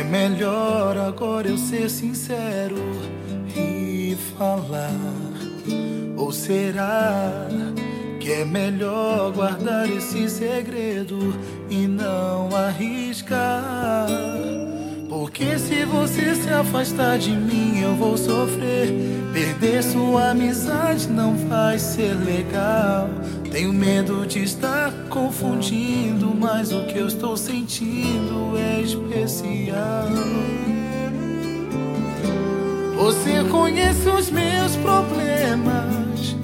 É melhor agora eu ser sincero e falar? Ou será que é melhor guardar esse segredo e não arriscar? Porque se você se afastar de mim, eu vou sofrer. Perder sua amizade não vai ser legal. Tenho medo de estar confundindo, mas o que eu estou sentindo é especial. Você conhece os meus problemas,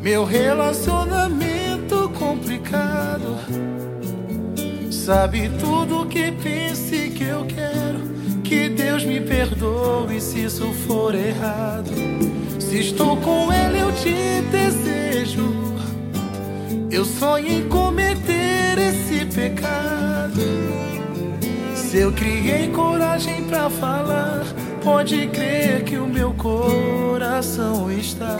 meu relacionamento complicado. Sabe tudo o que pense que eu quero. Que Deus me perdoe se isso for errado. Se estou com ele, eu te desejo. Eu sonho em cometer esse pecado. Se eu criei coragem pra falar, pode crer que o meu coração está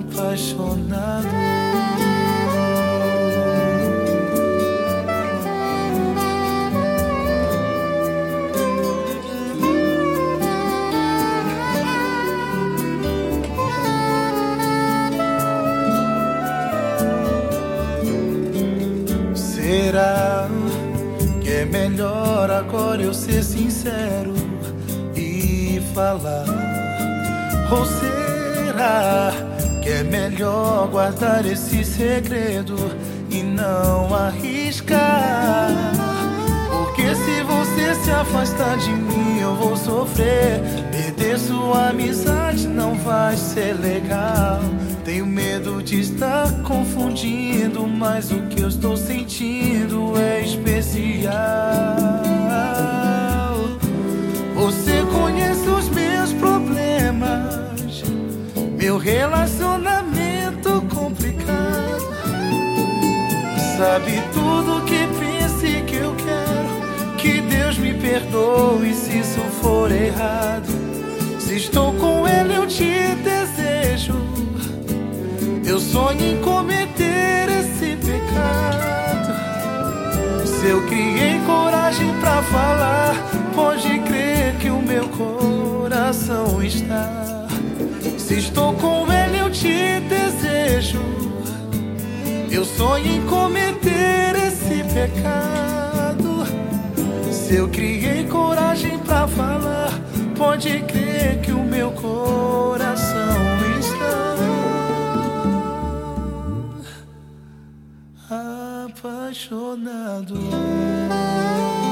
apaixonado. Será que é melhor agora eu ser sincero e falar? Ou será que é melhor guardar esse segredo e não arriscar? Porque se você se afastar de mim, eu vou sofrer. Perder sua amizade não vai ser legal. Tenho medo de estar confundindo, mas o que eu estou sentindo é especial. Você conhece os meus problemas, meu relacionamento complicado. Sabe tudo que pense que eu quero. Que Deus me perdoe se isso for errado. Se estou com Sonho em cometer esse pecado. Se eu criei coragem pra falar, pode crer que o meu coração está. Se estou com ele, eu te desejo. Eu sonho em cometer esse pecado. Se eu criei coragem pra falar, pode crer que o meu coração pecado.